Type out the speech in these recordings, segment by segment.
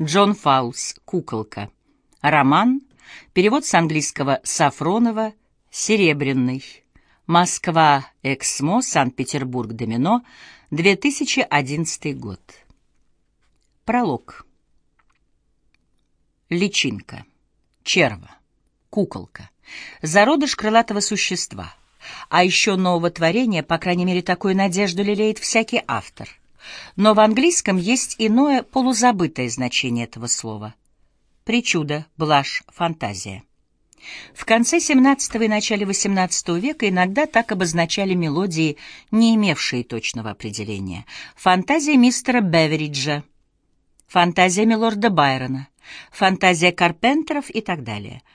Джон Фаулс «Куколка». Роман. Перевод с английского Сафронова «Серебряный». Москва. Эксмо. Санкт-Петербург. Домино. 2011 год. Пролог. Личинка. Черва. Куколка. Зародыш крылатого существа. А еще нового творения, по крайней мере, такую надежду лелеет всякий автор. Но в английском есть иное полузабытое значение этого слова. Причуда, блажь, фантазия. В конце XVII и начале XVIII века иногда так обозначали мелодии, не имевшие точного определения. Фантазия мистера Бевериджа, фантазия милорда Байрона, фантазия Карпентеров и так далее —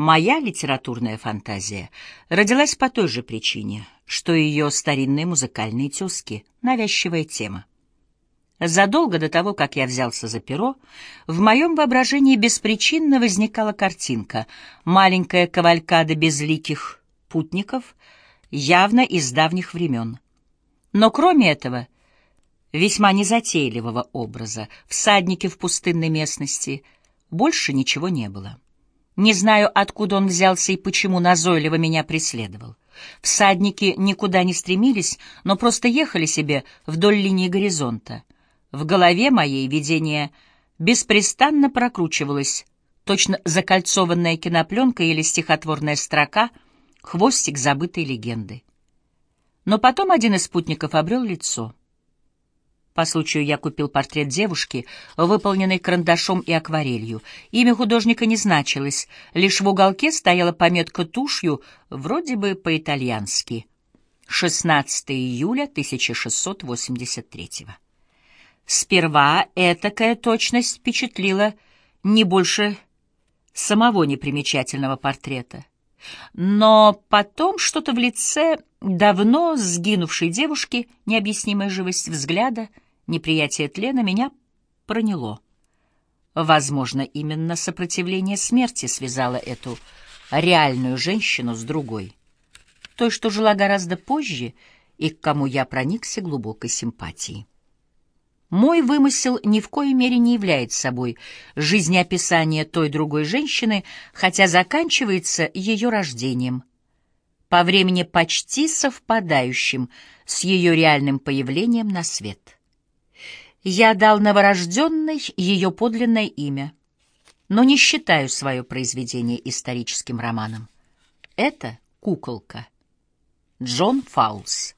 Моя литературная фантазия родилась по той же причине, что и ее старинные музыкальные тезки, навязчивая тема. Задолго до того, как я взялся за перо, в моем воображении беспричинно возникала картинка «Маленькая кавалькада безликих путников», явно из давних времен. Но кроме этого, весьма незатейливого образа, всадники в пустынной местности, больше ничего не было. Не знаю, откуда он взялся и почему назойливо меня преследовал. Всадники никуда не стремились, но просто ехали себе вдоль линии горизонта. В голове моей видение беспрестанно прокручивалось, точно закольцованная кинопленка или стихотворная строка, хвостик забытой легенды. Но потом один из спутников обрел лицо — по случаю я купил портрет девушки, выполненный карандашом и акварелью. Имя художника не значилось, лишь в уголке стояла пометка тушью, вроде бы по-итальянски. 16 июля 1683 Сперва этакая точность впечатлила не больше самого непримечательного портрета. Но потом что-то в лице давно сгинувшей девушки, необъяснимая живость взгляда, неприятие тлена меня проняло. Возможно, именно сопротивление смерти связало эту реальную женщину с другой, той, что жила гораздо позже и к кому я проникся глубокой симпатией. Мой вымысел ни в коей мере не является собой жизнеописание той другой женщины, хотя заканчивается ее рождением, по времени почти совпадающим с ее реальным появлением на свет. Я дал новорожденной ее подлинное имя, но не считаю свое произведение историческим романом. Это «Куколка». Джон Фаулс,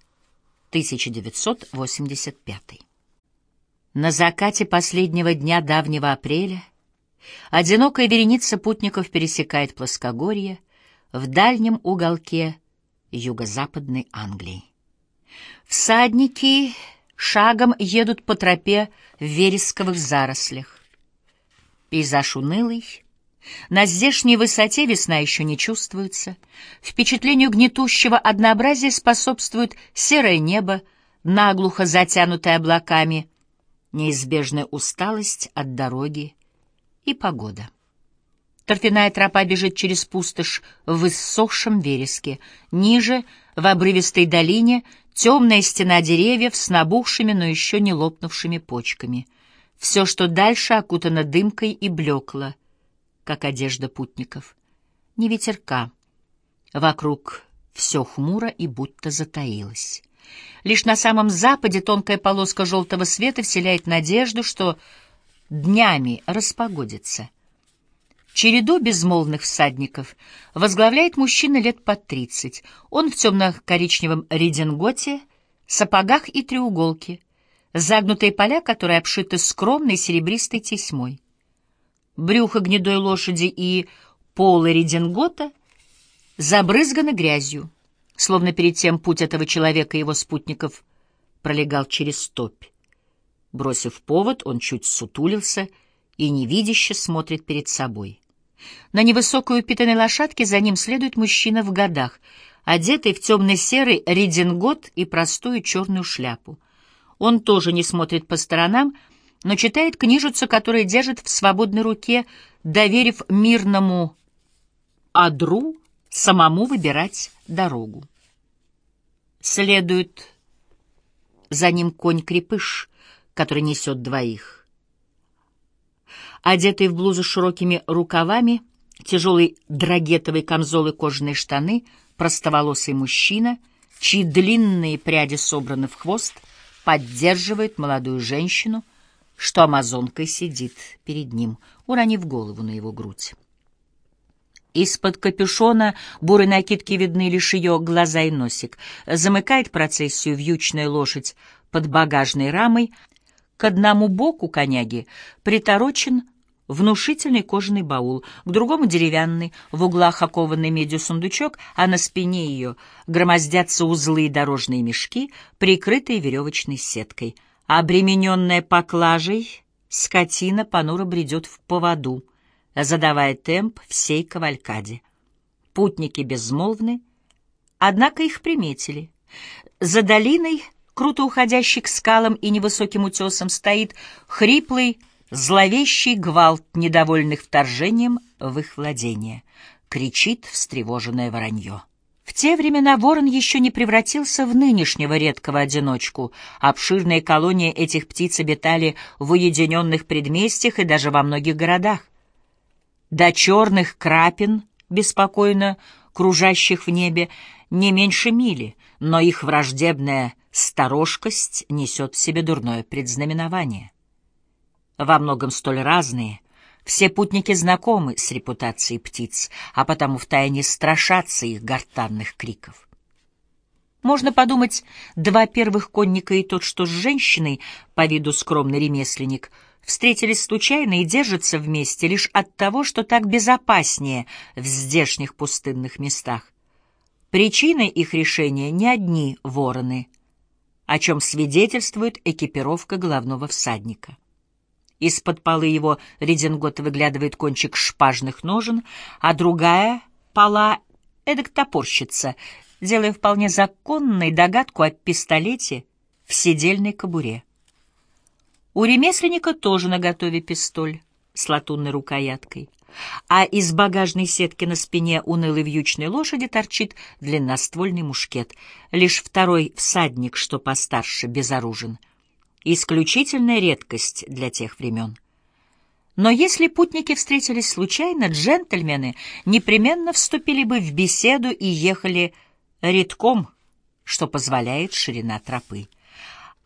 1985 на закате последнего дня давнего апреля одинокая вереница путников пересекает плоскогорье в дальнем уголке юго-западной Англии. Всадники шагом едут по тропе в вересковых зарослях. Пейзаж унылый, на здешней высоте весна еще не чувствуется. Впечатлению гнетущего однообразия способствует серое небо, наглухо затянутое облаками — неизбежная усталость от дороги и погода. Торфяная тропа бежит через пустошь в иссохшем вереске. Ниже, в обрывистой долине, темная стена деревьев с набухшими, но еще не лопнувшими почками. Все, что дальше, окутано дымкой и блекло, как одежда путников. Ни ветерка. Вокруг все хмуро и будто затаилось. Лишь на самом западе тонкая полоска желтого света вселяет надежду, что днями распогодится. Череду безмолвных всадников возглавляет мужчина лет под тридцать. Он в темно-коричневом рединготе, сапогах и треуголке, загнутые поля, которые обшиты скромной серебристой тесьмой. Брюхо гнедой лошади и полы редингота забрызганы грязью словно перед тем путь этого человека и его спутников пролегал через топь. Бросив повод, он чуть сутулился и невидяще смотрит перед собой. На невысокой упитанной лошадке за ним следует мужчина в годах, одетый в темно-серый редингот и простую черную шляпу. Он тоже не смотрит по сторонам, но читает книжицу, которую держит в свободной руке, доверив мирному адру самому выбирать дорогу. Следует за ним конь-крепыш, который несет двоих. Одетый в блузу с широкими рукавами, тяжелый драгетовый камзол и кожаные штаны, простоволосый мужчина, чьи длинные пряди собраны в хвост, поддерживает молодую женщину, что амазонкой сидит перед ним, уронив голову на его грудь. Из-под капюшона бурой накидки видны лишь ее глаза и носик. Замыкает процессию вьючная лошадь под багажной рамой. К одному боку коняги приторочен внушительный кожаный баул, к другому деревянный, в углах окованный медью сундучок, а на спине ее громоздятся узлы и дорожные мешки, прикрытые веревочной сеткой. Обремененная поклажей, скотина понуро бредет в поводу, задавая темп всей кавалькаде. Путники безмолвны, однако их приметили. За долиной, круто уходящей к скалам и невысоким утесам, стоит хриплый, Зловещий гвалт недовольных вторжением в их владение. Кричит встревоженное воронье. В те времена ворон еще не превратился в нынешнего редкого одиночку. Обширные колонии этих птиц обитали в уединенных предместьях и даже во многих городах. До черных крапин, беспокойно кружащих в небе, не меньше мили, но их враждебная сторожкость несет в себе дурное предзнаменование во многом столь разные, все путники знакомы с репутацией птиц, а потому втайне страшатся их гортанных криков. Можно подумать, два первых конника и тот, что с женщиной, по виду скромный ремесленник, встретились случайно и держатся вместе лишь от того, что так безопаснее в здешних пустынных местах. Причиной их решения не одни вороны, о чем свидетельствует экипировка головного всадника. Из-под полы его редингота выглядывает кончик шпажных ножен, а другая пола эдак топорщится, делая вполне законной догадку о пистолете в седельной кобуре. У ремесленника тоже наготове пистоль с латунной рукояткой, а из багажной сетки на спине унылой вьючной лошади торчит длинноствольный мушкет. Лишь второй всадник, что постарше, безоружен — исключительная редкость для тех времен. Но если путники встретились случайно, джентльмены непременно вступили бы в беседу и ехали редком, что позволяет ширина тропы.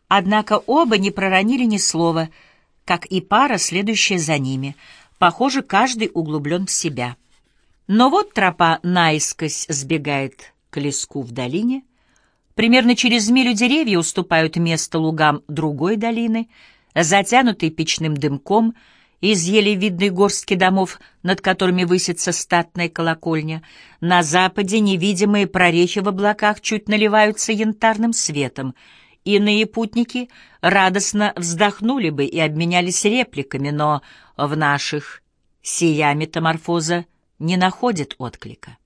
Однако оба не проронили ни слова, как и пара, следующая за ними. Похоже, каждый углублен в себя. Но вот тропа наискось сбегает к леску в долине — Примерно через милю деревья уступают место лугам другой долины, затянутой печным дымком, из еле видной горстки домов, над которыми высится статная колокольня. На западе невидимые прорехи в облаках чуть наливаются янтарным светом. Иные путники радостно вздохнули бы и обменялись репликами, но в наших сия метаморфоза не находит отклика.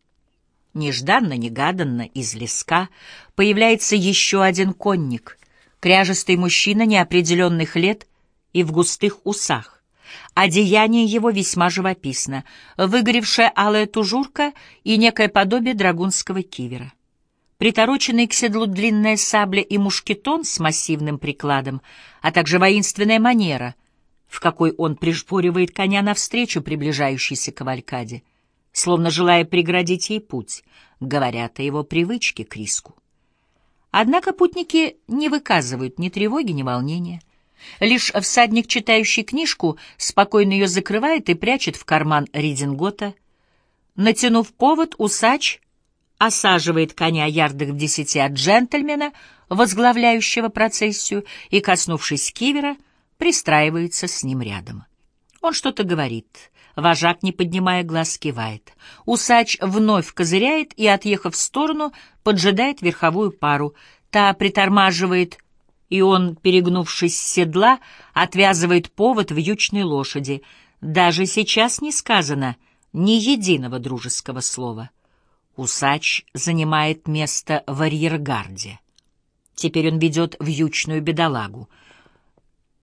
Нежданно-негаданно из леска появляется еще один конник, кряжестый мужчина неопределенных лет и в густых усах. Одеяние его весьма живописно, выгоревшая алая тужурка и некое подобие драгунского кивера. Притороченные к седлу длинная сабля и мушкетон с массивным прикладом, а также воинственная манера, в какой он пришпоривает коня навстречу приближающейся кавалькаде словно желая преградить ей путь, говорят о его привычке к риску. Однако путники не выказывают ни тревоги, ни волнения. Лишь всадник, читающий книжку, спокойно ее закрывает и прячет в карман редингота. Натянув повод, усач осаживает коня ярдах в десяти от джентльмена, возглавляющего процессию, и, коснувшись кивера, пристраивается с ним рядом. Он что-то говорит, Вожак, не поднимая глаз, кивает. Усач вновь козыряет и, отъехав в сторону, поджидает верховую пару. Та притормаживает, и он, перегнувшись с седла, отвязывает повод вьючной лошади. Даже сейчас не сказано ни единого дружеского слова. Усач занимает место в арьергарде. Теперь он ведет вьючную бедолагу —